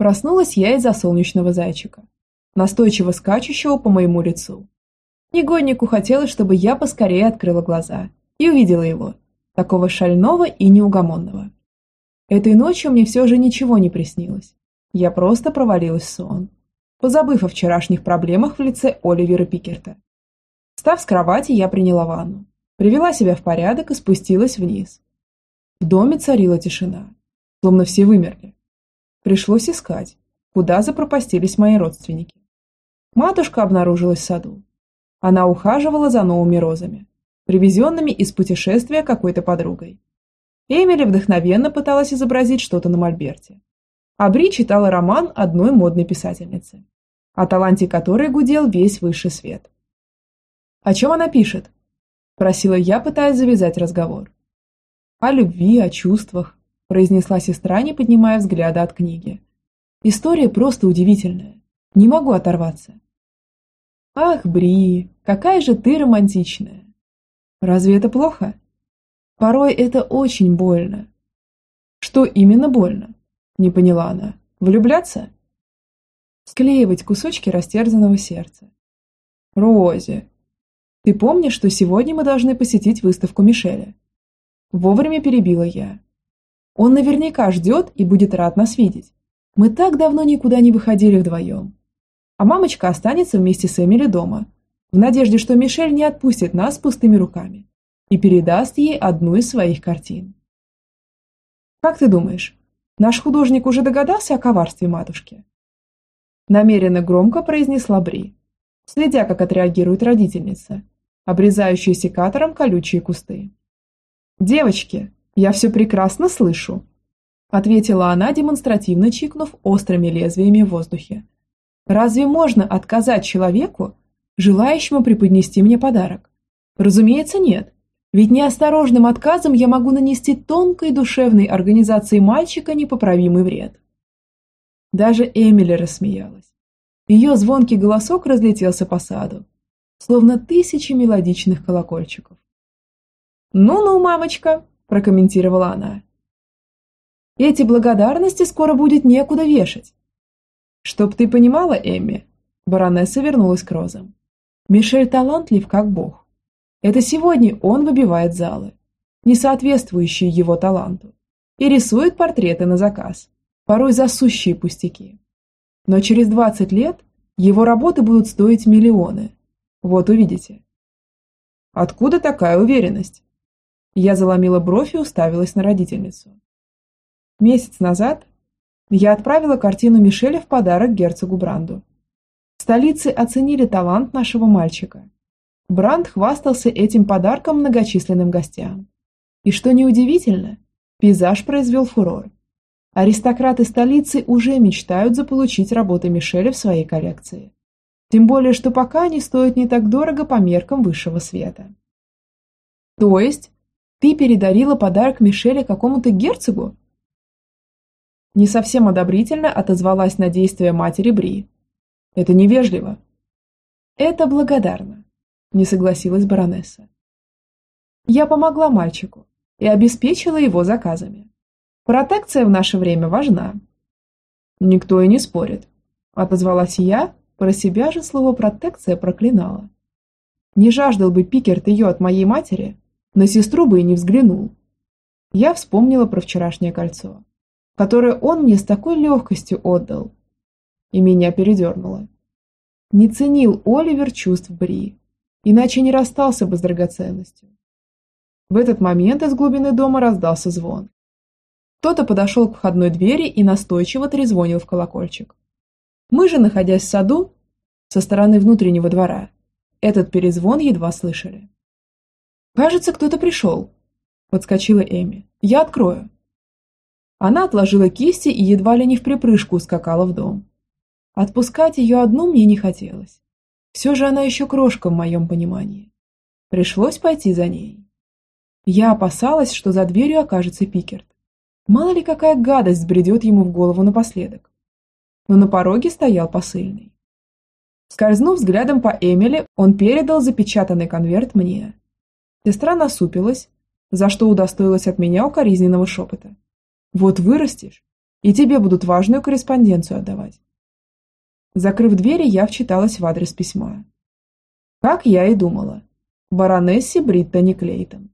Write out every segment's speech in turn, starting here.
Проснулась я из-за солнечного зайчика, настойчиво скачущего по моему лицу. Негоднику хотелось, чтобы я поскорее открыла глаза и увидела его, такого шального и неугомонного. Этой ночью мне все же ничего не приснилось. Я просто провалилась в сон, позабыв о вчерашних проблемах в лице Оливера Пикерта. Встав с кровати, я приняла ванну, привела себя в порядок и спустилась вниз. В доме царила тишина, словно все вымерли. Пришлось искать, куда запропастились мои родственники. Матушка обнаружилась в саду. Она ухаживала за новыми розами, привезенными из путешествия какой-то подругой. Эмили вдохновенно пыталась изобразить что-то на мольберте. Бри читала роман одной модной писательницы, о таланте которой гудел весь высший свет. «О чем она пишет?» – просила я, пытаясь завязать разговор. «О любви, о чувствах», – произнесла сестра, не поднимая взгляда от книги. «История просто удивительная. Не могу оторваться». «Ах, Бри, какая же ты романтичная!» «Разве это плохо?» «Порой это очень больно». «Что именно больно?» Не поняла она. Влюбляться? Склеивать кусочки растерзанного сердца. Рози, ты помнишь, что сегодня мы должны посетить выставку Мишеля? Вовремя перебила я. Он наверняка ждет и будет рад нас видеть. Мы так давно никуда не выходили вдвоем. А мамочка останется вместе с Эмили дома, в надежде, что Мишель не отпустит нас пустыми руками и передаст ей одну из своих картин. Как ты думаешь, Наш художник уже догадался о коварстве матушки. Намеренно громко произнесла Бри, следя, как отреагирует родительница, обрезающая секатором колючие кусты. «Девочки, я все прекрасно слышу», ответила она, демонстративно чикнув острыми лезвиями в воздухе. «Разве можно отказать человеку, желающему преподнести мне подарок? Разумеется, нет. Ведь неосторожным отказом я могу нанести тонкой душевной организации мальчика непоправимый вред. Даже Эмили рассмеялась. Ее звонкий голосок разлетелся по саду, словно тысячи мелодичных колокольчиков. «Ну-ну, мамочка», – прокомментировала она. «Эти благодарности скоро будет некуда вешать». «Чтоб ты понимала, Эмми», – баронесса вернулась к розам. «Мишель талантлив, как бог. Это сегодня он выбивает залы, не соответствующие его таланту, и рисует портреты на заказ, порой засущие пустяки. Но через 20 лет его работы будут стоить миллионы. Вот увидите. Откуда такая уверенность? Я заломила бровь и уставилась на родительницу. Месяц назад я отправила картину Мишеля в подарок герцогу Бранду. В столице оценили талант нашего мальчика Бранд хвастался этим подарком многочисленным гостям. И что неудивительно, пейзаж произвел фурор. Аристократы столицы уже мечтают заполучить работы Мишеля в своей коллекции. Тем более, что пока они стоят не так дорого по меркам высшего света. То есть, ты передарила подарок Мишеля какому-то герцогу? Не совсем одобрительно отозвалась на действия матери Бри. Это невежливо. Это благодарно не согласилась баронесса. Я помогла мальчику и обеспечила его заказами. Протекция в наше время важна. Никто и не спорит, отозвалась я, про себя же слово «протекция» проклинала. Не жаждал бы Пикерт ее от моей матери, на сестру бы и не взглянул. Я вспомнила про вчерашнее кольцо, которое он мне с такой легкостью отдал, и меня передернуло. Не ценил Оливер чувств Бри, иначе не расстался бы с драгоценностью. В этот момент из глубины дома раздался звон. Кто-то подошел к входной двери и настойчиво трезвонил в колокольчик. Мы же, находясь в саду, со стороны внутреннего двора, этот перезвон едва слышали. «Кажется, кто-то пришел», – подскочила Эми. «Я открою». Она отложила кисти и едва ли не в припрыжку ускакала в дом. Отпускать ее одну мне не хотелось. Все же она еще крошка в моем понимании. Пришлось пойти за ней. Я опасалась, что за дверью окажется Пикерт. Мало ли какая гадость сбредет ему в голову напоследок. Но на пороге стоял посыльный. Скользнув взглядом по Эмили, он передал запечатанный конверт мне. Сестра насупилась, за что удостоилась от меня укоризненного шепота. «Вот вырастешь, И тебе будут важную корреспонденцию отдавать. Закрыв двери, я вчиталась в адрес письма. Как я и думала. Баронессе Бриттани Клейтон.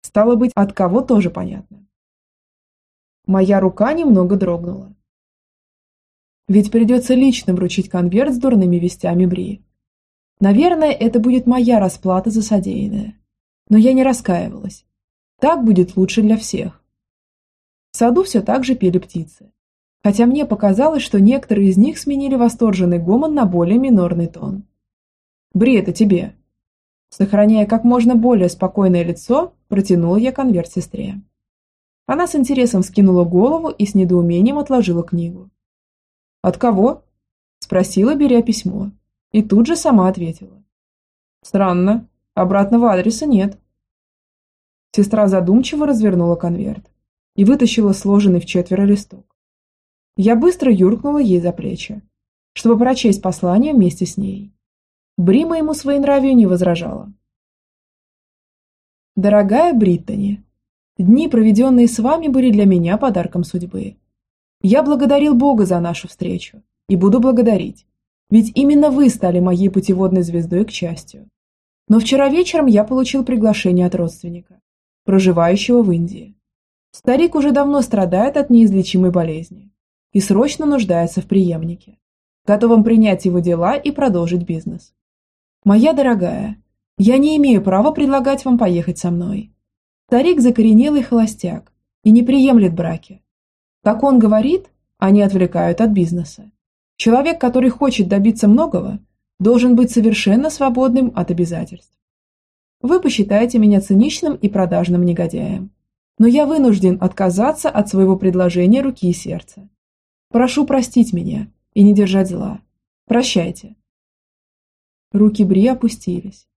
Стало быть, от кого тоже понятно. Моя рука немного дрогнула. Ведь придется лично вручить конверт с дурными вестями Бри. Наверное, это будет моя расплата за содеянное. Но я не раскаивалась. Так будет лучше для всех. В саду все так же пели птицы. Хотя мне показалось, что некоторые из них сменили восторженный гомон на более минорный тон. «Бри, это тебе!» Сохраняя как можно более спокойное лицо, протянула я конверт сестре. Она с интересом скинула голову и с недоумением отложила книгу. «От кого?» – спросила, беря письмо. И тут же сама ответила. «Странно. Обратного адреса нет». Сестра задумчиво развернула конверт и вытащила сложенный в четверо листок. Я быстро юркнула ей за плечи, чтобы прочесть послание вместе с ней. Бри моему своенравию не возражала. Дорогая Бриттани, дни, проведенные с вами, были для меня подарком судьбы. Я благодарил Бога за нашу встречу и буду благодарить, ведь именно вы стали моей путеводной звездой к счастью. Но вчера вечером я получил приглашение от родственника, проживающего в Индии. Старик уже давно страдает от неизлечимой болезни и срочно нуждается в преемнике, готовом принять его дела и продолжить бизнес. Моя дорогая, я не имею права предлагать вам поехать со мной. Старик закоренелый холостяк и не приемлет браки. Как он говорит, они отвлекают от бизнеса. Человек, который хочет добиться многого, должен быть совершенно свободным от обязательств. Вы посчитаете меня циничным и продажным негодяем. Но я вынужден отказаться от своего предложения руки и сердца. Прошу простить меня и не держать зла. Прощайте. Руки Бри опустились.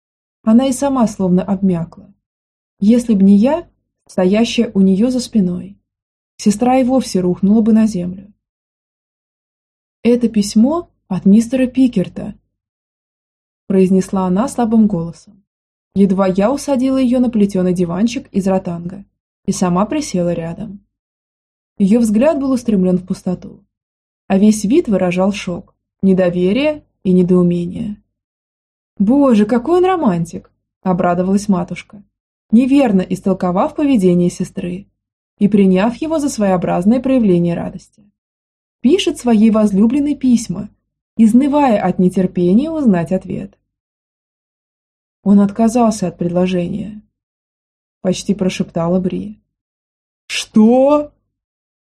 Она и сама словно обмякла. Если б не я, стоящая у нее за спиной, сестра и вовсе рухнула бы на землю. «Это письмо от мистера Пикерта», произнесла она слабым голосом. Едва я усадила ее на плетеный диванчик из ротанга и сама присела рядом. Ее взгляд был устремлен в пустоту, а весь вид выражал шок, недоверие и недоумение. «Боже, какой он романтик!» – обрадовалась матушка, неверно истолковав поведение сестры и приняв его за своеобразное проявление радости пишет своей возлюбленной письма, изнывая от нетерпения узнать ответ. Он отказался от предложения. Почти прошептала Бри. «Что?»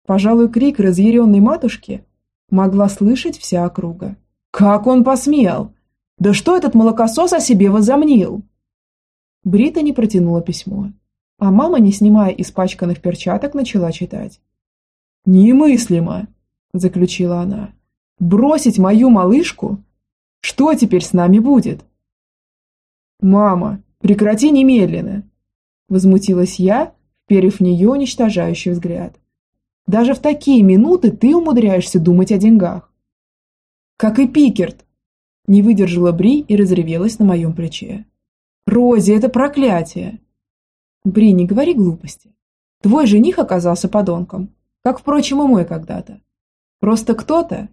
Пожалуй, крик разъяренной матушки могла слышать вся округа. «Как он посмел? Да что этот молокосос о себе возомнил?» Брита не протянула письмо, а мама, не снимая испачканных перчаток, начала читать. «Немыслимо! – заключила она. «Бросить мою малышку? Что теперь с нами будет?» «Мама, прекрати немедленно!» – возмутилась я, вперев в нее уничтожающий взгляд. «Даже в такие минуты ты умудряешься думать о деньгах!» «Как и Пикерт!» – не выдержала Бри и разревелась на моем плече. «Рози, это проклятие!» «Бри, не говори глупости. Твой жених оказался подонком, как, впрочем, и мой когда-то. Просто кто-то...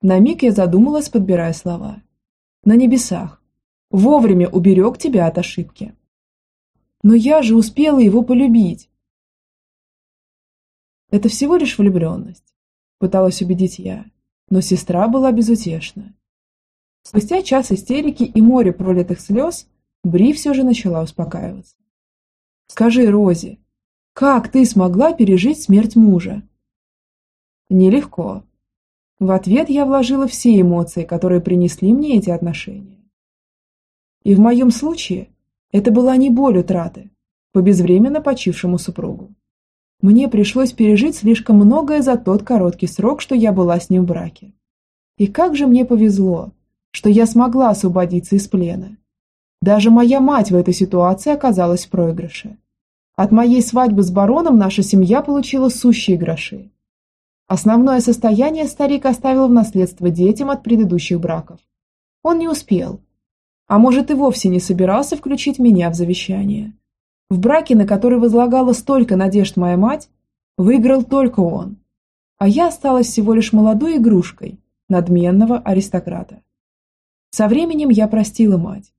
На миг я задумалась, подбирая слова. На небесах. Вовремя уберег тебя от ошибки. Но я же успела его полюбить. Это всего лишь влюбленность, пыталась убедить я, но сестра была безутешна. Спустя час истерики и море пролитых слез, Бри все же начала успокаиваться. «Скажи, Рози, как ты смогла пережить смерть мужа?» Нелегко. В ответ я вложила все эмоции, которые принесли мне эти отношения. И в моем случае это была не боль утраты по безвременно почившему супругу. Мне пришлось пережить слишком многое за тот короткий срок, что я была с ним в браке. И как же мне повезло, что я смогла освободиться из плена. Даже моя мать в этой ситуации оказалась в проигрыше. От моей свадьбы с бароном наша семья получила сущие гроши. Основное состояние старик оставил в наследство детям от предыдущих браков. Он не успел. А может и вовсе не собирался включить меня в завещание. В браке, на который возлагала столько надежд моя мать, выиграл только он. а я осталась всего лишь молодой игрушкой надменного аристократа. Со временем я простила мать,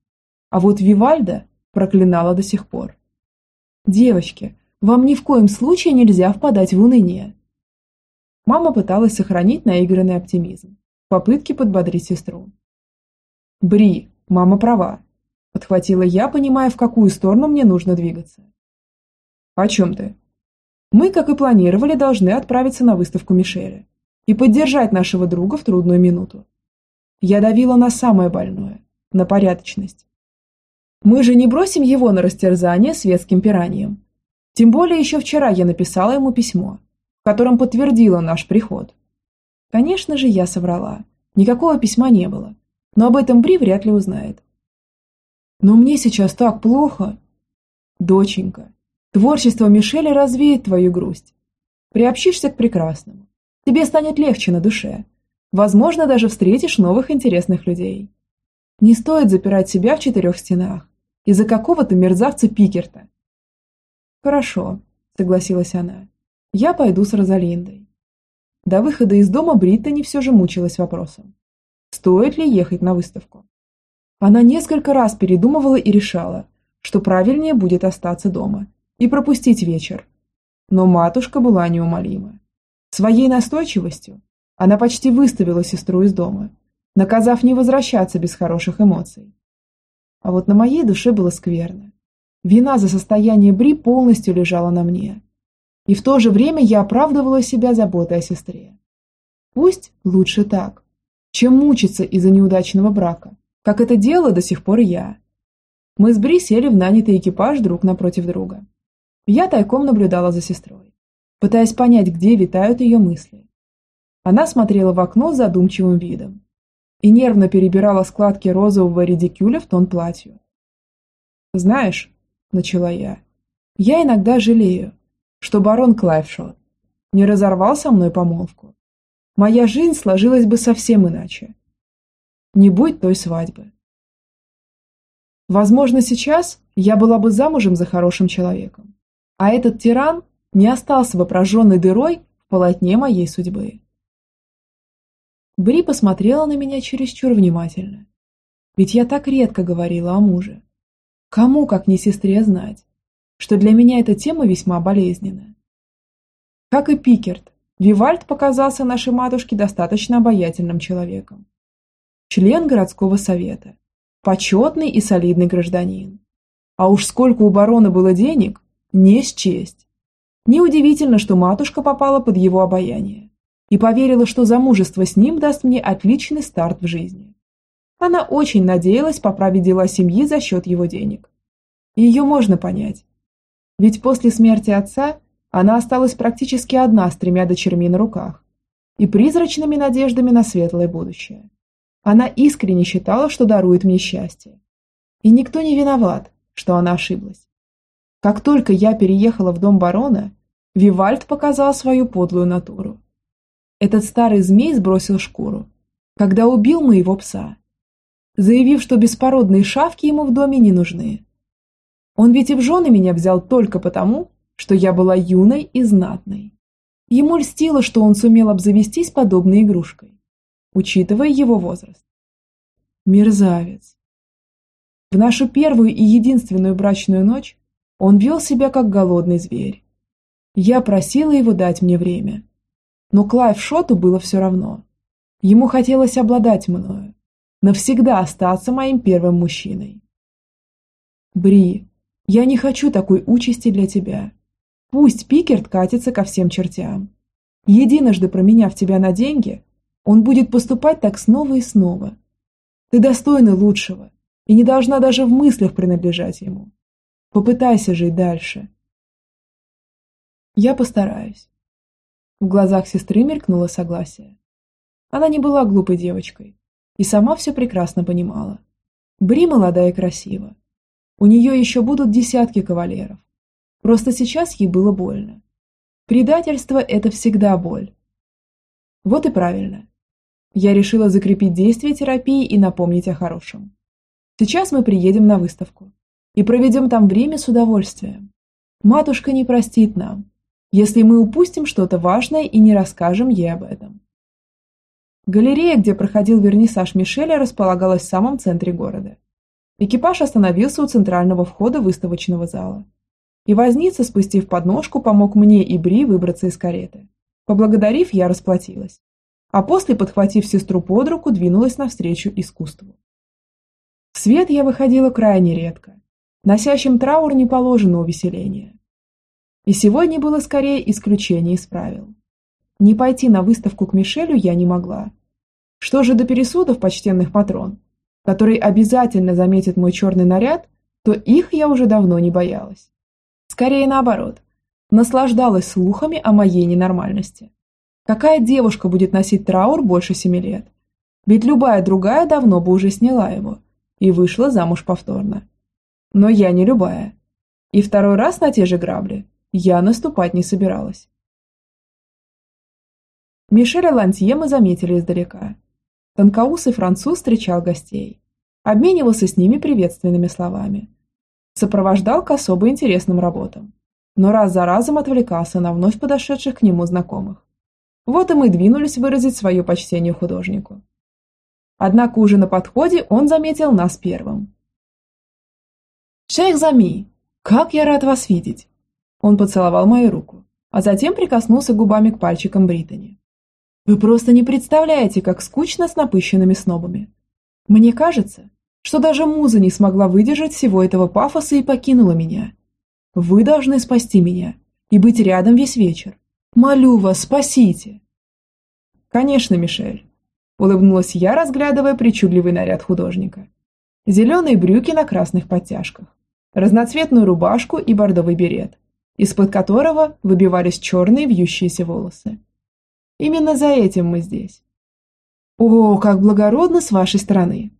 а вот Вивальда проклинала до сих пор. «Девочки, вам ни в коем случае нельзя впадать в уныние». Мама пыталась сохранить наигранный оптимизм в попытке подбодрить сестру. «Бри, мама права», – подхватила я, понимая, в какую сторону мне нужно двигаться. «О чем ты?» «Мы, как и планировали, должны отправиться на выставку Мишеля и поддержать нашего друга в трудную минуту. Я давила на самое больное – на порядочность. Мы же не бросим его на растерзание светским пиранием. Тем более еще вчера я написала ему письмо, в котором подтвердила наш приход. Конечно же, я соврала. Никакого письма не было. Но об этом Бри вряд ли узнает. Но мне сейчас так плохо. Доченька, творчество Мишеля развеет твою грусть. Приобщишься к прекрасному. Тебе станет легче на душе. Возможно, даже встретишь новых интересных людей. Не стоит запирать себя в четырех стенах из-за какого-то мерзавца Пикерта. Хорошо, согласилась она. Я пойду с Розалиндой. До выхода из дома Бриттани все же мучилась вопросом. Стоит ли ехать на выставку? Она несколько раз передумывала и решала, что правильнее будет остаться дома и пропустить вечер. Но матушка была неумолима. Своей настойчивостью она почти выставила сестру из дома, наказав не возвращаться без хороших эмоций. А вот на моей душе было скверно. Вина за состояние Бри полностью лежала на мне. И в то же время я оправдывала себя заботой о сестре. Пусть лучше так, чем мучиться из-за неудачного брака, как это делала до сих пор я. Мы с Бри сели в нанятый экипаж друг напротив друга. Я тайком наблюдала за сестрой, пытаясь понять, где витают ее мысли. Она смотрела в окно с задумчивым видом и нервно перебирала складки розового редикюля в тон платью. «Знаешь», – начала я, – «я иногда жалею, что барон Клайфшот не разорвал со мной помолвку. Моя жизнь сложилась бы совсем иначе. Не будь той свадьбы. Возможно, сейчас я была бы замужем за хорошим человеком, а этот тиран не остался бы прожженной дырой в полотне моей судьбы. Бри посмотрела на меня чересчур внимательно. Ведь я так редко говорила о муже. Кому, как не сестре, знать, что для меня эта тема весьма болезненная. Как и Пикерт, Вивальд показался нашей матушке достаточно обаятельным человеком. Член городского совета, почетный и солидный гражданин. А уж сколько у барона было денег, не счесть. Неудивительно, что матушка попала под его обаяние и поверила, что замужество с ним даст мне отличный старт в жизни. Она очень надеялась поправить дела семьи за счет его денег. ее можно понять. Ведь после смерти отца она осталась практически одна с тремя дочерьми на руках и призрачными надеждами на светлое будущее. Она искренне считала, что дарует мне счастье. И никто не виноват, что она ошиблась. Как только я переехала в дом барона, Вивальд показал свою подлую натуру. Этот старый змей сбросил шкуру, когда убил моего пса, заявив, что беспородные шавки ему в доме не нужны. Он ведь и в жены меня взял только потому, что я была юной и знатной. Ему льстило, что он сумел обзавестись подобной игрушкой, учитывая его возраст. Мерзавец. В нашу первую и единственную брачную ночь он вел себя как голодный зверь. Я просила его дать мне время, но Клайв Шоту было все равно. Ему хотелось обладать мною, навсегда остаться моим первым мужчиной. Бри, я не хочу такой участи для тебя. Пусть Пикерт катится ко всем чертям. Единожды променяв тебя на деньги, он будет поступать так снова и снова. Ты достойна лучшего и не должна даже в мыслях принадлежать ему. Попытайся жить дальше. Я постараюсь. В глазах сестры мелькнуло согласие. Она не была глупой девочкой и сама все прекрасно понимала. Бри молодая и красива. У нее еще будут десятки кавалеров. Просто сейчас ей было больно. Предательство – это всегда боль. Вот и правильно. Я решила закрепить действие терапии и напомнить о хорошем. Сейчас мы приедем на выставку и проведем там время с удовольствием. Матушка не простит нам, если мы упустим что-то важное и не расскажем ей об этом. Галерея, где проходил вернисаж Мишеля, располагалась в самом центре города. Экипаж остановился у центрального входа выставочного зала. И возница, спустив подножку, помог мне и Бри выбраться из кареты. Поблагодарив, я расплатилась. А после, подхватив сестру под руку, двинулась навстречу искусству. В свет я выходила крайне редко. Носящим траур не положено увеселение. И сегодня было скорее исключение из правил. Не пойти на выставку к Мишелю я не могла. Что же до пересудов почтенных патрон, который обязательно заметит мой черный наряд, то их я уже давно не боялась. Скорее наоборот, наслаждалась слухами о моей ненормальности. Какая девушка будет носить траур больше семи лет? Ведь любая другая давно бы уже сняла его и вышла замуж повторно. Но я не любая. И второй раз на те же грабли я наступать не собиралась. Мишеля Лантье мы заметили издалека. Тонкоусый француз встречал гостей, обменивался с ними приветственными словами. Сопровождал к особо интересным работам, но раз за разом отвлекался на вновь подошедших к нему знакомых. Вот и мы двинулись выразить свое почтение художнику. Однако уже на подходе он заметил нас первым. «Шейх Зами, как я рад вас видеть!» Он поцеловал мою руку, а затем прикоснулся губами к пальчикам Британи. «Вы просто не представляете, как скучно с напыщенными снобами. Мне кажется, что даже муза не смогла выдержать всего этого пафоса и покинула меня. Вы должны спасти меня и быть рядом весь вечер. Молю вас, спасите!» «Конечно, Мишель», – улыбнулась я, разглядывая причудливый наряд художника. Зеленые брюки на красных подтяжках, разноцветную рубашку и бордовый берет – из-под которого выбивались черные вьющиеся волосы. Именно за этим мы здесь. О, как благородно с вашей стороны!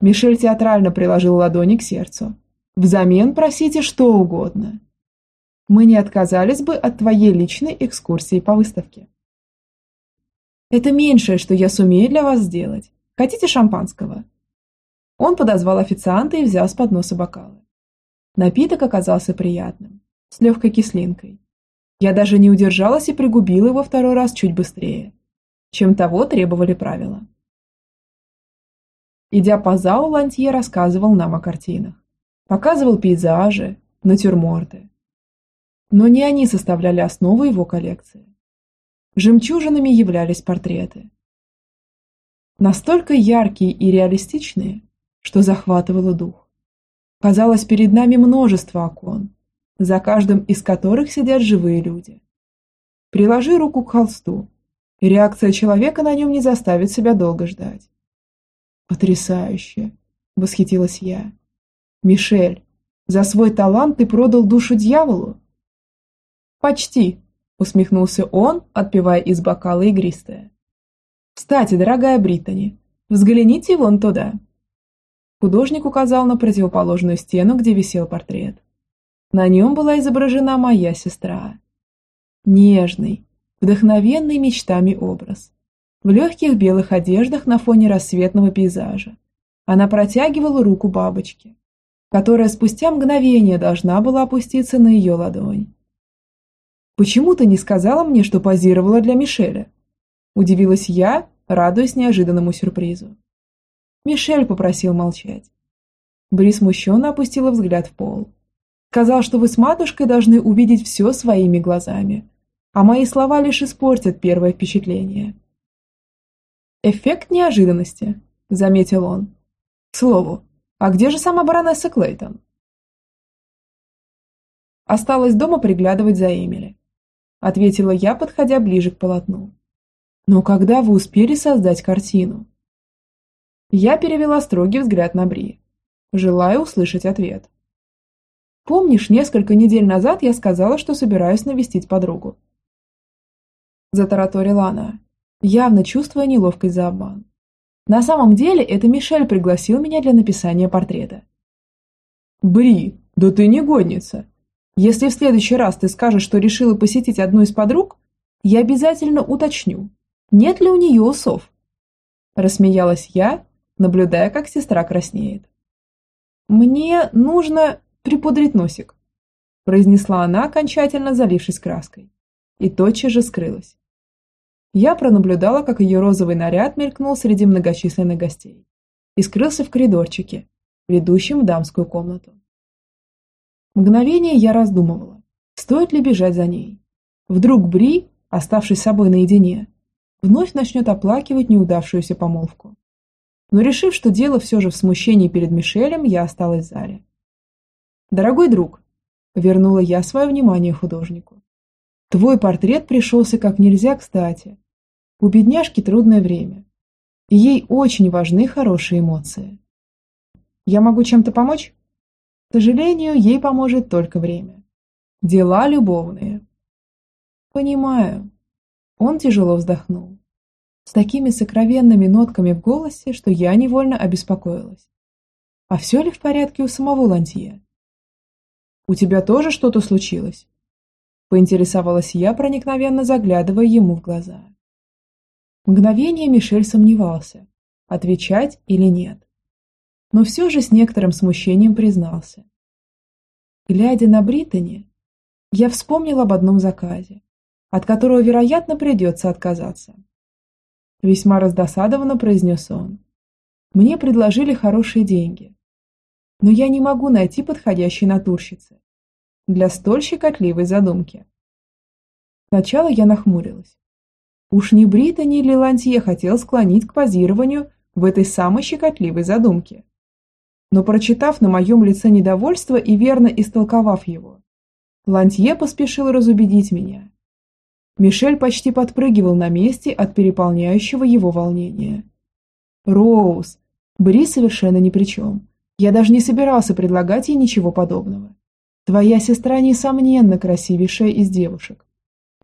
Мишель театрально приложил ладони к сердцу. Взамен просите что угодно. Мы не отказались бы от твоей личной экскурсии по выставке. Это меньшее, что я сумею для вас сделать. Хотите шампанского? Он подозвал официанта и взял с подноса бокалы. Напиток оказался приятным с легкой кислинкой. Я даже не удержалась и пригубила его второй раз чуть быстрее, чем того требовали правила. Идя по залу, Лантье рассказывал нам о картинах. Показывал пейзажи, натюрморты. Но не они составляли основу его коллекции. Жемчужинами являлись портреты. Настолько яркие и реалистичные, что захватывало дух. Казалось, перед нами множество окон, за каждым из которых сидят живые люди. Приложи руку к холсту, и реакция человека на нем не заставит себя долго ждать. «Потрясающе!» – восхитилась я. «Мишель, за свой талант ты продал душу дьяволу?» «Почти», – усмехнулся он, отпивая из бокала игристое. «Кстати, дорогая Британи, взгляните вон туда». Художник указал на противоположную стену, где висел портрет. На нем была изображена моя сестра. Нежный, вдохновенный мечтами образ. В легких белых одеждах на фоне рассветного пейзажа. Она протягивала руку бабочке, которая спустя мгновение должна была опуститься на ее ладонь. «Почему ты не сказала мне, что позировала для Мишеля?» Удивилась я, радуясь неожиданному сюрпризу. Мишель попросил молчать. Бри смущенно опустила взгляд в пол. Сказал, что вы с матушкой должны увидеть все своими глазами, а мои слова лишь испортят первое впечатление. Эффект неожиданности, заметил он. К слову, а где же сама баронесса Клейтон? Осталось дома приглядывать за Эмили, ответила я, подходя ближе к полотну. Но когда вы успели создать картину? Я перевела строгий взгляд на Бри, желая услышать ответ. Помнишь, несколько недель назад я сказала, что собираюсь навестить подругу?» Затараторила она, явно чувствуя неловкость за обман. На самом деле, это Мишель пригласил меня для написания портрета. «Бри, да ты негодница! Если в следующий раз ты скажешь, что решила посетить одну из подруг, я обязательно уточню, нет ли у нее усов?» Рассмеялась я, наблюдая, как сестра краснеет. «Мне нужно...» припудрить носик. произнесла она, окончательно залившись краской, и тотчас же скрылась. Я пронаблюдала, как ее розовый наряд мелькнул среди многочисленных гостей и скрылся в коридорчике, ведущем в дамскую комнату. Мгновение я раздумывала, стоит ли бежать за ней. Вдруг Бри, оставшись с собой наедине, вновь начнет оплакивать неудавшуюся помолвку. Но решив, что дело все же в смущении перед Мишелем, я осталась в зале. «Дорогой друг», – вернула я свое внимание художнику, – «твой портрет пришелся как нельзя кстати. У бедняжки трудное время, и ей очень важны хорошие эмоции. Я могу чем-то помочь?» К сожалению, ей поможет только время. Дела любовные. Понимаю. Он тяжело вздохнул с такими сокровенными нотками в голосе, что я невольно обеспокоилась. А все ли в порядке у самого Лантье? «У тебя тоже что-то случилось?» Поинтересовалась я, проникновенно заглядывая ему в глаза. Мгновение Мишель сомневался, отвечать или нет. Но все же с некоторым смущением признался. Глядя на Британи, я вспомнил об одном заказе, от которого, вероятно, придется отказаться. Весьма раздосадованно произнес он. Мне предложили хорошие деньги. Но я не могу найти подходящей натурщицы для столь щекотливой задумки. Сначала я нахмурилась. Уж не Британи или Лантье хотел склонить к позированию в этой самой щекотливой задумке. Но прочитав на моем лице недовольство и верно истолковав его, Лантье поспешил разубедить меня, Мишель почти подпрыгивал на месте от переполняющего его волнения. «Роуз, Бри совершенно ни при чем. Я даже не собирался предлагать ей ничего подобного. Твоя сестра, несомненно, красивейшая из девушек.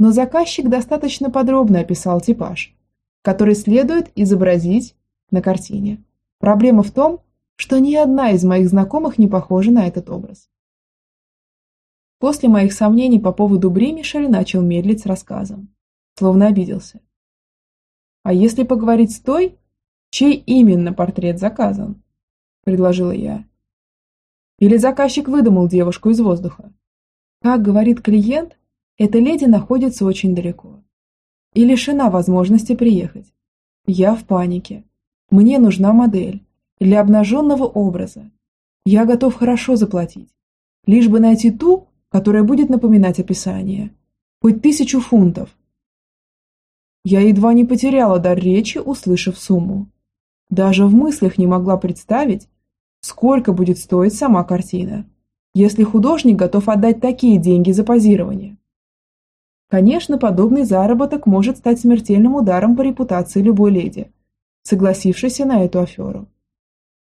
Но заказчик достаточно подробно описал типаж, который следует изобразить на картине. Проблема в том, что ни одна из моих знакомых не похожа на этот образ. После моих сомнений по поводу Бри начал медлить с рассказом, словно обиделся. «А если поговорить с той, чей именно портрет заказан?» – предложила я. Или заказчик выдумал девушку из воздуха? Как говорит клиент, эта леди находится очень далеко и лишена возможности приехать. Я в панике. Мне нужна модель для обнаженного образа. Я готов хорошо заплатить, лишь бы найти ту, которая будет напоминать описание. Хоть тысячу фунтов. Я едва не потеряла дар речи, услышав сумму. Даже в мыслях не могла представить, сколько будет стоить сама картина, если художник готов отдать такие деньги за позирование. Конечно, подобный заработок может стать смертельным ударом по репутации любой леди, согласившейся на эту аферу.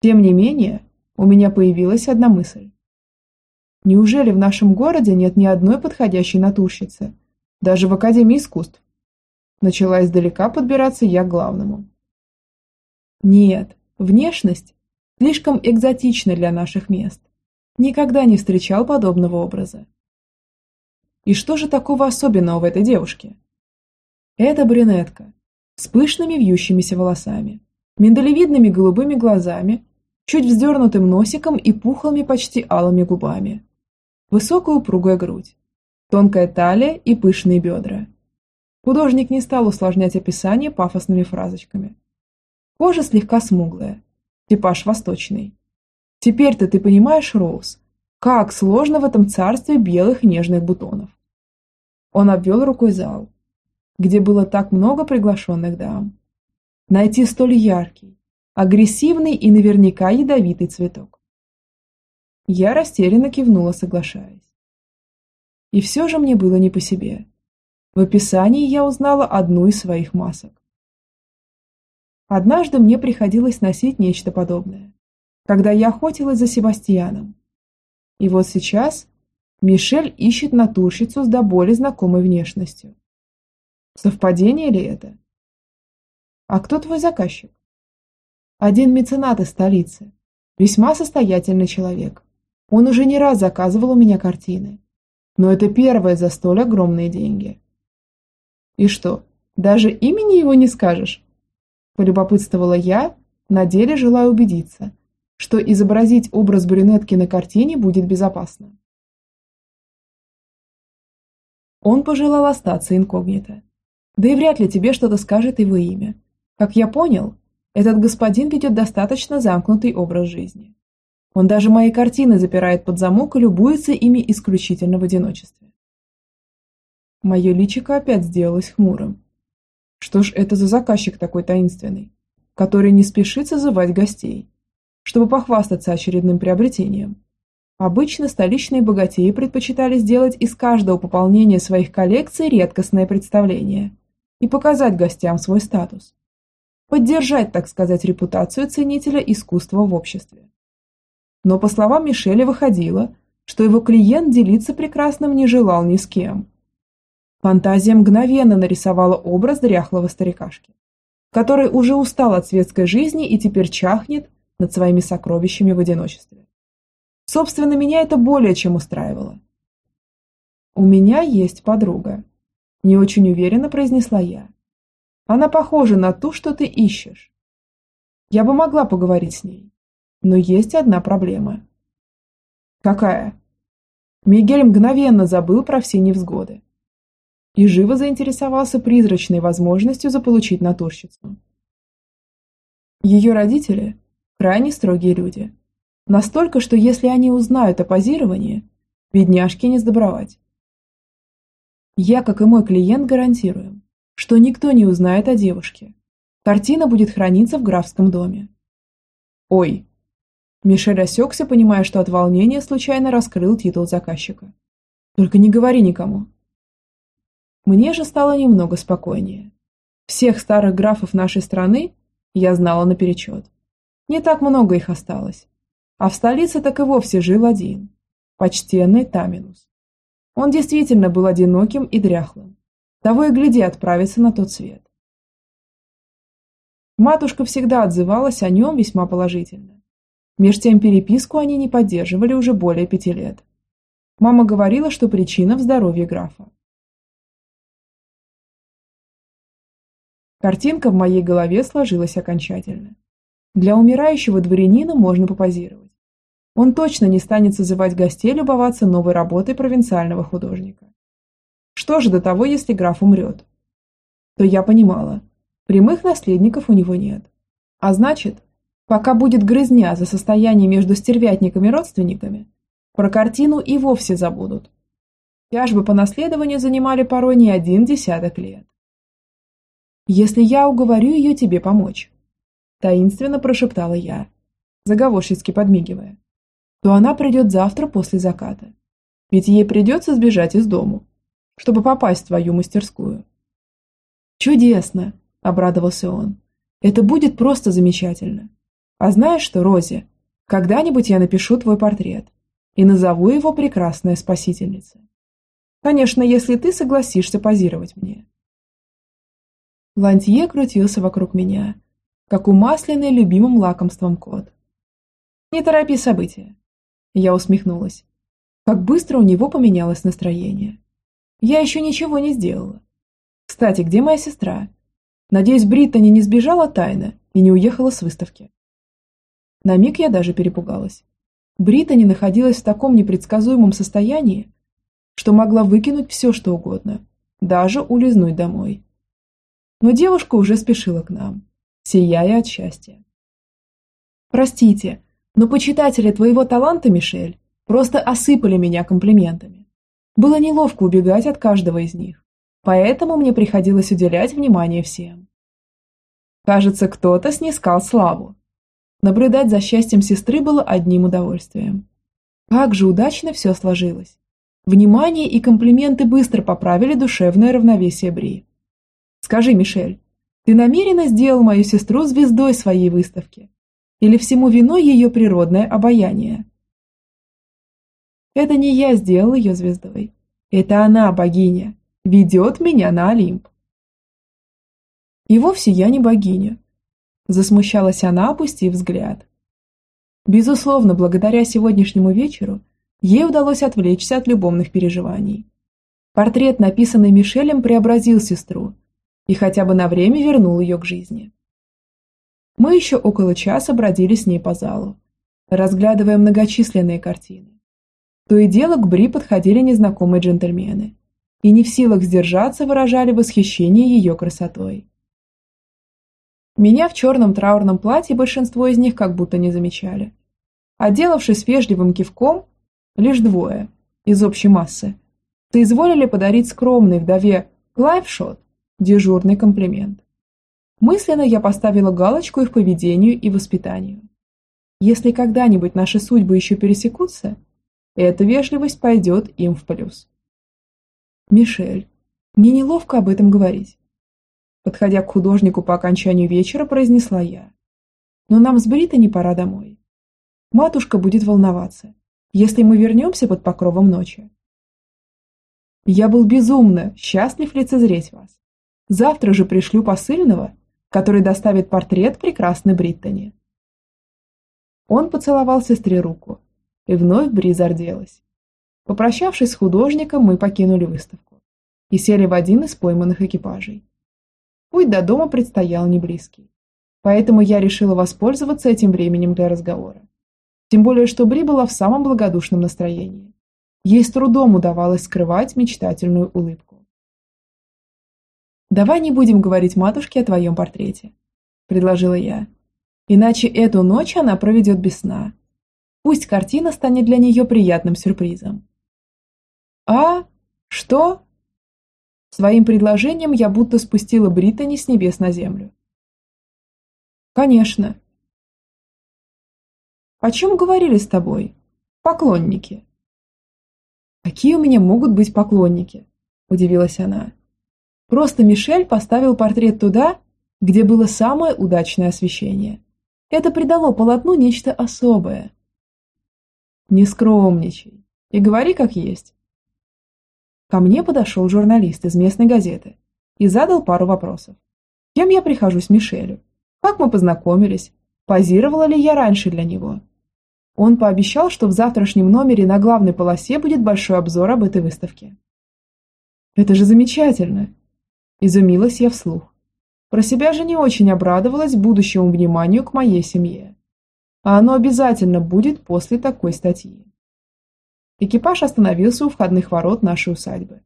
Тем не менее, у меня появилась одна мысль. Неужели в нашем городе нет ни одной подходящей натурщицы? Даже в Академии искусств. Начала издалека подбираться я к главному. Нет, внешность слишком экзотична для наших мест. Никогда не встречал подобного образа. И что же такого особенного в этой девушке? Это брюнетка с пышными вьющимися волосами, миндалевидными голубыми глазами, чуть вздернутым носиком и пухлыми почти алыми губами высокая упругая грудь, тонкая талия и пышные бедра. Художник не стал усложнять описание пафосными фразочками. Кожа слегка смуглая, типаж восточный. Теперь-то ты понимаешь, Роуз, как сложно в этом царстве белых нежных бутонов. Он обвел рукой зал, где было так много приглашенных дам. Найти столь яркий, агрессивный и наверняка ядовитый цветок. Я растерянно кивнула, соглашаясь. И все же мне было не по себе. В описании я узнала одну из своих масок. Однажды мне приходилось носить нечто подобное, когда я охотилась за Себастьяном. И вот сейчас Мишель ищет натурщицу с до боли знакомой внешностью. Совпадение ли это? А кто твой заказчик? Один меценат из столицы, весьма состоятельный человек. Он уже не раз заказывал у меня картины. Но это первое за столь огромные деньги. И что, даже имени его не скажешь? Полюбопытствовала я, на деле желая убедиться, что изобразить образ брюнетки на картине будет безопасно. Он пожелал остаться инкогнито. Да и вряд ли тебе что-то скажет его имя. Как я понял, этот господин ведет достаточно замкнутый образ жизни. Он даже мои картины запирает под замок и любуется ими исключительно в одиночестве. Мое личико опять сделалось хмурым. Что ж это за заказчик такой таинственный, который не спешит созывать гостей, чтобы похвастаться очередным приобретением? Обычно столичные богатеи предпочитали сделать из каждого пополнения своих коллекций редкостное представление и показать гостям свой статус. Поддержать, так сказать, репутацию ценителя искусства в обществе. Но по словам Мишеля выходило, что его клиент делиться прекрасным не желал ни с кем. Фантазия мгновенно нарисовала образ дряхлого старикашки, который уже устал от светской жизни и теперь чахнет над своими сокровищами в одиночестве. Собственно, меня это более чем устраивало. «У меня есть подруга», – не очень уверенно произнесла я. «Она похожа на ту, что ты ищешь. Я бы могла поговорить с ней, но есть одна проблема». «Какая?» Мигель мгновенно забыл про все невзгоды и живо заинтересовался призрачной возможностью заполучить натурщицу. Ее родители – крайне строгие люди, Настолько, что если они узнают о позировании, бедняжки не сдобровать. Я, как и мой клиент, гарантируем, что никто не узнает о девушке. Картина будет храниться в графском доме. Ой. Мишель осекся, понимая, что от волнения случайно раскрыл титул заказчика. Только не говори никому. Мне же стало немного спокойнее. Всех старых графов нашей страны я знала наперечет. Не так много их осталось. А в столице так и вовсе жил один, почтенный Таминус. Он действительно был одиноким и дряхлым. Того и гляди отправиться на тот свет. Матушка всегда отзывалась о нем весьма положительно. Меж тем переписку они не поддерживали уже более пяти лет. Мама говорила, что причина в здоровье графа. Картинка в моей голове сложилась окончательно. Для умирающего дворянина можно попозировать. Он точно не станет созывать гостей любоваться новой работой провинциального художника. Что же до того, если граф умрет? То я понимала, прямых наследников у него нет. А значит, пока будет грызня за состояние между стервятниками и родственниками, про картину и вовсе забудут. Тяжбы по наследованию занимали порой не один десяток лет. «Если я уговорю ее тебе помочь», – таинственно прошептала я, заговорщицки подмигивая то она придет завтра после заката. Ведь ей придется сбежать из дому, чтобы попасть в твою мастерскую. Чудесно, обрадовался он. Это будет просто замечательно. А знаешь что, Рози, когда-нибудь я напишу твой портрет и назову его «Прекрасная спасительница». Конечно, если ты согласишься позировать мне. Лантье крутился вокруг меня, как умасленный любимым лакомством кот. Не торопи события. Я усмехнулась. Как быстро у него поменялось настроение. Я еще ничего не сделала. Кстати, где моя сестра? Надеюсь, Бриттани не сбежала тайно и не уехала с выставки. На миг я даже перепугалась. Бриттани находилась в таком непредсказуемом состоянии, что могла выкинуть все, что угодно, даже улизнуть домой. Но девушка уже спешила к нам, сияя от счастья. «Простите, но почитатели твоего таланта, Мишель, просто осыпали меня комплиментами. Было неловко убегать от каждого из них, поэтому мне приходилось уделять внимание всем. Кажется, кто-то снискал славу. Наблюдать за счастьем сестры было одним удовольствием. Как же удачно все сложилось. Внимание и комплименты быстро поправили душевное равновесие Бри. Скажи, Мишель, ты намеренно сделал мою сестру звездой своей выставки? Или всему виной ее природное обаяние? Это не я сделал ее звездой. Это она, богиня, ведет меня на Олимп. И вовсе я не богиня. Засмущалась она, опустив взгляд. Безусловно, благодаря сегодняшнему вечеру ей удалось отвлечься от любовных переживаний. Портрет, написанный Мишелем, преобразил сестру и хотя бы на время вернул ее к жизни. Мы еще около часа бродили с ней по залу, разглядывая многочисленные картины. То и дело к Бри подходили незнакомые джентльмены и не в силах сдержаться выражали восхищение ее красотой. Меня в черном траурном платье большинство из них как будто не замечали. Отделавшись вежливым кивком, лишь двое из общей массы, соизволили подарить скромной вдове Клайвшот дежурный комплимент. Мысленно я поставила галочку их поведению и воспитанию. Если когда-нибудь наши судьбы еще пересекутся, эта вежливость пойдет им в плюс. Мишель, мне неловко об этом говорить. Подходя к художнику по окончанию вечера, произнесла я. Но нам с Британи пора домой. Матушка будет волноваться, если мы вернемся под покровом ночи. Я был безумно счастлив лицезреть вас. Завтра же пришлю посыльного, который доставит портрет прекрасной Бриттани. Он поцеловал сестре руку, и вновь Бри зарделась. Попрощавшись с художником, мы покинули выставку и сели в один из пойманных экипажей. Путь до дома предстоял неблизкий, поэтому я решила воспользоваться этим временем для разговора. Тем более, что Бри была в самом благодушном настроении. Ей с трудом удавалось скрывать мечтательную улыбку. «Давай не будем говорить матушке о твоем портрете», – предложила я. «Иначе эту ночь она проведет без сна. Пусть картина станет для нее приятным сюрпризом». «А? Что?» Своим предложением я будто спустила Британи с небес на землю. «Конечно». «О чем говорили с тобой? Поклонники». «Какие у меня могут быть поклонники?» – удивилась она. «Просто Мишель поставил портрет туда, где было самое удачное освещение. Это придало полотну нечто особое». «Не скромничай и говори как есть. Ко мне подошел журналист из местной газеты и задал пару вопросов. Кем я прихожусь Мишелю? Как мы познакомились? Позировала ли я раньше для него? Он пообещал, что в завтрашнем номере на главной полосе будет большой обзор об этой выставке. Это же замечательно! Изумилась я вслух. Про себя же не очень обрадовалась будущему вниманию к моей семье. А оно обязательно будет после такой статьи. Экипаж остановился у входных ворот нашей усадьбы.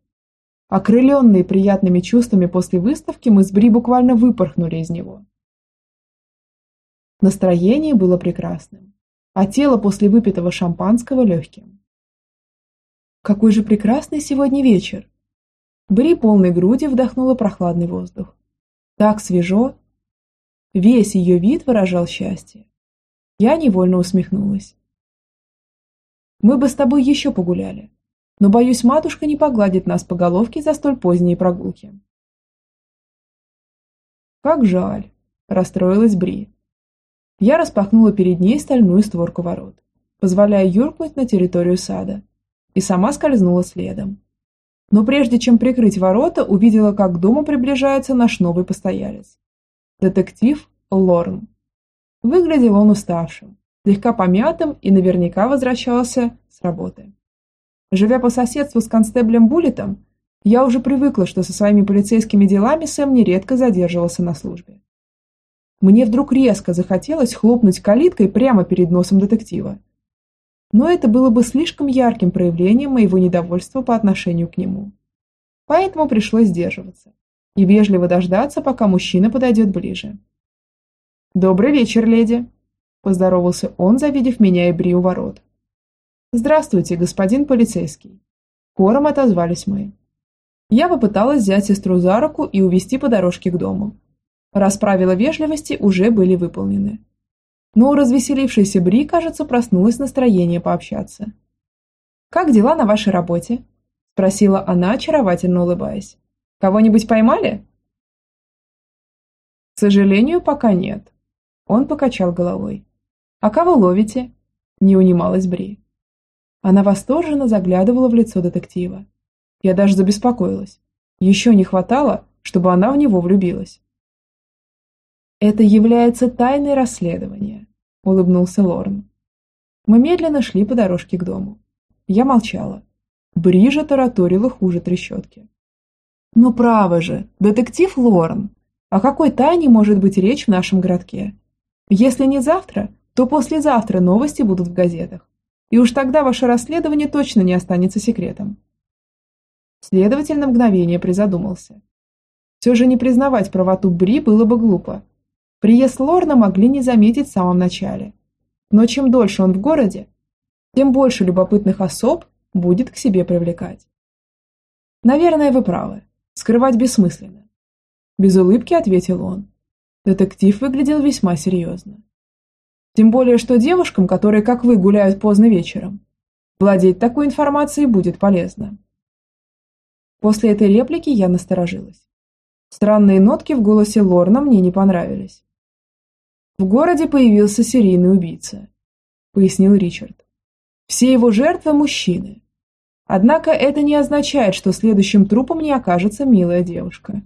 Окрыленные приятными чувствами после выставки, мы с Бри буквально выпорхнули из него. Настроение было прекрасным, а тело после выпитого шампанского легким. Какой же прекрасный сегодня вечер! Бри полной груди вдохнула прохладный воздух. Так свежо! Весь ее вид выражал счастье. Я невольно усмехнулась. Мы бы с тобой еще погуляли. Но, боюсь, матушка не погладит нас по головке за столь поздние прогулки. Как жаль, расстроилась Бри. Я распахнула перед ней стальную створку ворот, позволяя юркнуть на территорию сада, и сама скользнула следом. Но прежде чем прикрыть ворота, увидела, как к дому приближается наш новый постоялец. Детектив Лорн. Выглядел он уставшим, слегка помятым и наверняка возвращался с работы. Живя по соседству с констеблем Буллетом, я уже привыкла, что со своими полицейскими делами Сэм нередко задерживался на службе. Мне вдруг резко захотелось хлопнуть калиткой прямо перед носом детектива. Но это было бы слишком ярким проявлением моего недовольства по отношению к нему. Поэтому пришлось сдерживаться и вежливо дождаться, пока мужчина подойдет ближе. «Добрый вечер, леди!» Поздоровался он, завидев меня и Бри у ворот. «Здравствуйте, господин полицейский!» Хором отозвались мы. Я попыталась взять сестру за руку и увести по дорожке к дому. Раз правила вежливости уже были выполнены. Но у развеселившейся Бри, кажется, проснулось настроение пообщаться. «Как дела на вашей работе?» – спросила она, очаровательно улыбаясь. «Кого-нибудь поймали?» «К сожалению, пока нет», – он покачал головой. «А кого ловите?» – не унималась Бри. Она восторженно заглядывала в лицо детектива. Я даже забеспокоилась. Еще не хватало, чтобы она в него влюбилась. «Это является тайной расследования», – улыбнулся Лорн. Мы медленно шли по дорожке к дому. Я молчала. Бри же тараторила хуже трещотки. «Ну право же, детектив Лорн! О какой тайне может быть речь в нашем городке? Если не завтра, то послезавтра новости будут в газетах. И уж тогда ваше расследование точно не останется секретом. Следователь на мгновение призадумался. Все же не признавать правоту Бри было бы глупо. Приезд Лорна могли не заметить в самом начале. Но чем дольше он в городе, тем больше любопытных особ будет к себе привлекать. Наверное, вы правы. Скрывать бессмысленно. Без улыбки ответил он. Детектив выглядел весьма серьезно. Тем более, что девушкам, которые, как вы, гуляют поздно вечером, владеть такой информацией будет полезно. После этой реплики я насторожилась. Странные нотки в голосе Лорна мне не понравились. «В городе появился серийный убийца», – пояснил Ричард. «Все его жертвы – мужчины. Однако это не означает, что следующим трупом не окажется милая девушка».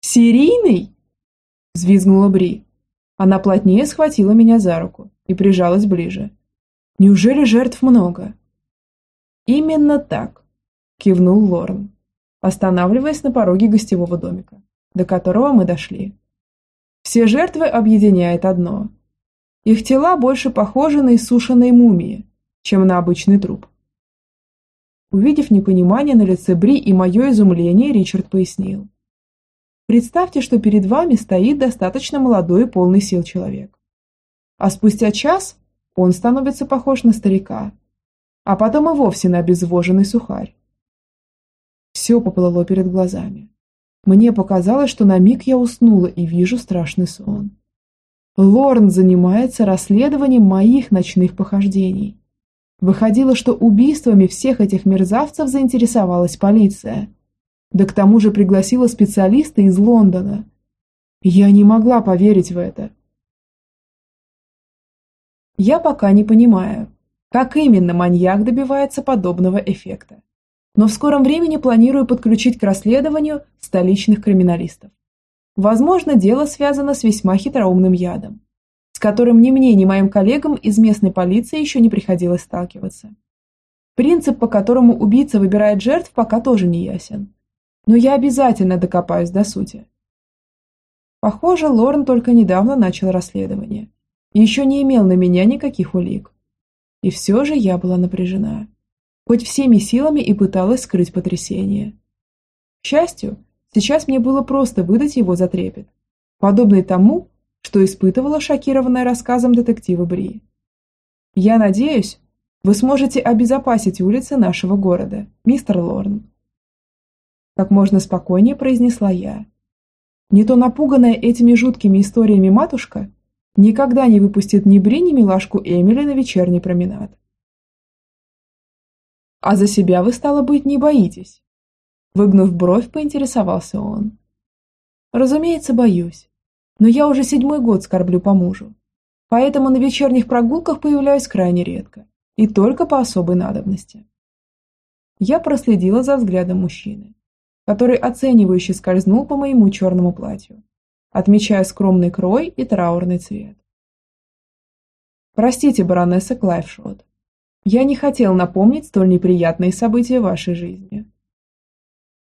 «Серийный?» – взвизгнула Бри. Она плотнее схватила меня за руку и прижалась ближе. «Неужели жертв много?» «Именно так», – кивнул Лорн останавливаясь на пороге гостевого домика, до которого мы дошли. Все жертвы объединяет одно. Их тела больше похожи на иссушенные мумии, чем на обычный труп. Увидев непонимание на лице Бри и мое изумление, Ричард пояснил. Представьте, что перед вами стоит достаточно молодой и полный сил человек. А спустя час он становится похож на старика, а потом и вовсе на обезвоженный сухарь. Все поплыло перед глазами. Мне показалось, что на миг я уснула и вижу страшный сон. Лорн занимается расследованием моих ночных похождений. Выходило, что убийствами всех этих мерзавцев заинтересовалась полиция. Да к тому же пригласила специалиста из Лондона. Я не могла поверить в это. Я пока не понимаю, как именно маньяк добивается подобного эффекта но в скором времени планирую подключить к расследованию столичных криминалистов. Возможно, дело связано с весьма хитроумным ядом, с которым ни мне, ни моим коллегам из местной полиции еще не приходилось сталкиваться. Принцип, по которому убийца выбирает жертв, пока тоже не ясен. Но я обязательно докопаюсь до сути. Похоже, Лорн только недавно начал расследование еще не имел на меня никаких улик. И все же я была напряжена хоть всеми силами и пыталась скрыть потрясение. К счастью, сейчас мне было просто выдать его за трепет, подобный тому, что испытывала шокированная рассказом детектива Бри. «Я надеюсь, вы сможете обезопасить улицы нашего города, мистер Лорн». Как можно спокойнее произнесла я. Не то напуганная этими жуткими историями матушка никогда не выпустит ни Бри, ни милашку Эмили на вечерний променад. А за себя вы, стало быть, не боитесь?» Выгнув бровь, поинтересовался он. «Разумеется, боюсь. Но я уже седьмой год скорблю по мужу. Поэтому на вечерних прогулках появляюсь крайне редко. И только по особой надобности». Я проследила за взглядом мужчины, который оценивающе скользнул по моему черному платью, отмечая скромный крой и траурный цвет. «Простите, баронесса Клайфшот, я не хотел напомнить столь неприятные события вашей жизни.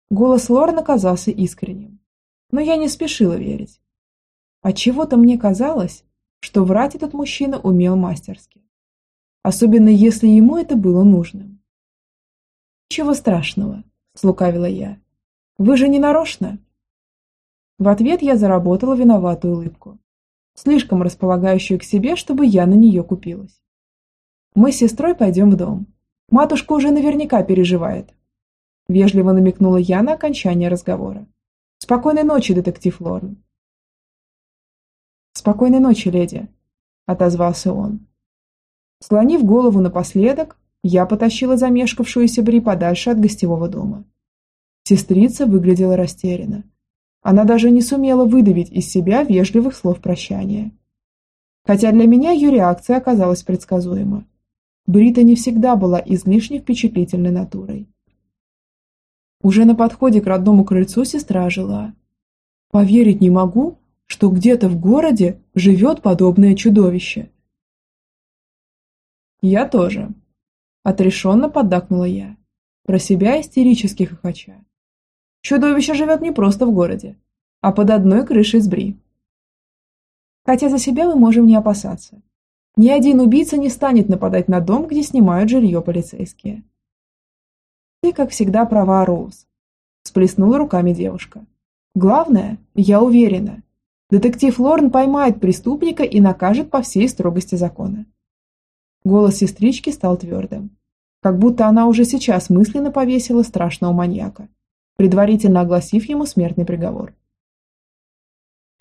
Голос Лорна казался искренним, но я не спешила верить. Отчего-то мне казалось, что врать этот мужчина умел мастерски. Особенно если ему это было нужным. «Ничего страшного», – слукавила я. «Вы же не нарочно?» В ответ я заработала виноватую улыбку, слишком располагающую к себе, чтобы я на нее купилась. Мы с сестрой пойдем в дом. Матушка уже наверняка переживает. Вежливо намекнула я на окончание разговора. Спокойной ночи, детектив Лорн. Спокойной ночи, леди, отозвался он. Склонив голову напоследок, я потащила замешкавшуюся Бри подальше от гостевого дома. Сестрица выглядела растерянно. Она даже не сумела выдавить из себя вежливых слов прощания. Хотя для меня ее реакция оказалась предсказуема. Брита не всегда была излишне впечатлительной натурой. Уже на подходе к родному крыльцу сестра жила. Поверить не могу, что где-то в городе живет подобное чудовище. Я тоже. Отрешенно поддакнула я, про себя истерически хохоча. Чудовище живет не просто в городе, а под одной крышей с Бри. Хотя за себя мы можем не опасаться. Ни один убийца не станет нападать на дом, где снимают жилье полицейские. Ты, как всегда, права, Роуз. Сплеснула руками девушка. Главное, я уверена, детектив Лорн поймает преступника и накажет по всей строгости закона. Голос сестрички стал твердым, как будто она уже сейчас мысленно повесила страшного маньяка, предварительно огласив ему смертный приговор.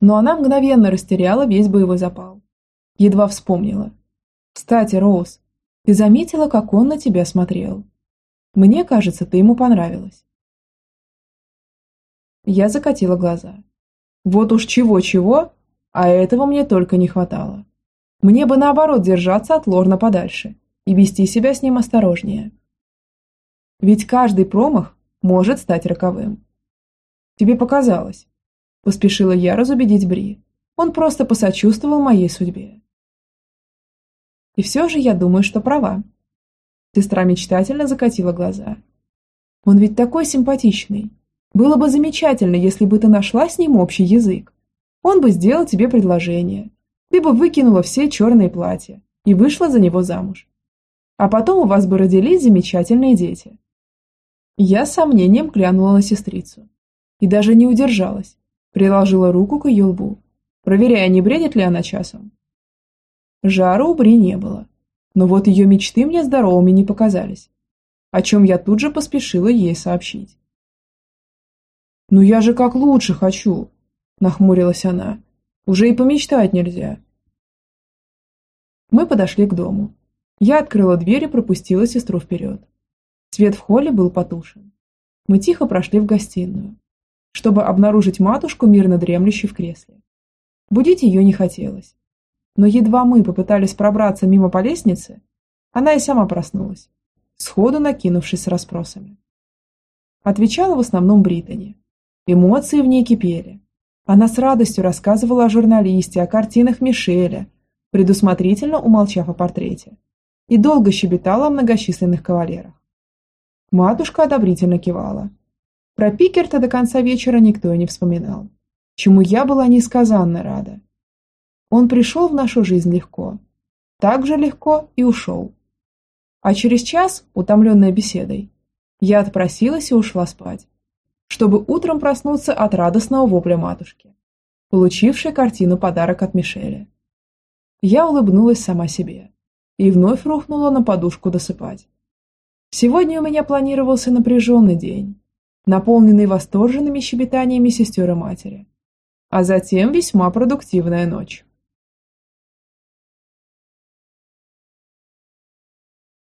Но она мгновенно растеряла весь боевой запал. Едва вспомнила. «Кстати, Роуз, ты заметила, как он на тебя смотрел? Мне кажется, ты ему понравилась». Я закатила глаза. Вот уж чего-чего, а этого мне только не хватало. Мне бы наоборот держаться от Лорна подальше и вести себя с ним осторожнее. Ведь каждый промах может стать роковым. Тебе показалось. Поспешила я разубедить Бри. Он просто посочувствовал моей судьбе. И все же я думаю, что права. Сестра мечтательно закатила глаза. Он ведь такой симпатичный. Было бы замечательно, если бы ты нашла с ним общий язык. Он бы сделал тебе предложение, ты бы выкинула все черные платья и вышла за него замуж. А потом у вас бы родились замечательные дети. Я с сомнением глянула на сестрицу. И даже не удержалась. Приложила руку к ее лбу, проверяя, не бредит ли она часом. Жара у Бри не было. Но вот ее мечты мне здоровыми не показались. О чем я тут же поспешила ей сообщить. «Ну я же как лучше хочу!» – нахмурилась она. Уже и помечтать нельзя. Мы подошли к дому. Я открыла дверь и пропустила сестру вперед. Свет в холле был потушен. Мы тихо прошли в гостиную, чтобы обнаружить матушку, мирно дремлющей в кресле. Будить ее не хотелось. Но едва мы попытались пробраться мимо по лестнице, она и сама проснулась, сходу накинувшись с расспросами. Отвечала в основном Британи. Эмоции в ней кипели. Она с радостью рассказывала о журналисте, о картинах Мишеля, предусмотрительно умолчав о портрете, и долго щебетала о многочисленных кавалерах. Матушка одобрительно кивала. Про Пикерта до конца вечера никто и не вспоминал, чему я была несказанно рада. Он пришел в нашу жизнь легко, так же легко и ушел. А через час, утомленная беседой, я отпросилась и ушла спать чтобы утром проснуться от радостного вопля матушки, получившей картину подарок от Мишеля. Я улыбнулась сама себе и вновь рухнула на подушку досыпать. Сегодня у меня планировался напряженный день, наполненный восторженными щебетаниями сестер и матери, а затем весьма продуктивная ночь.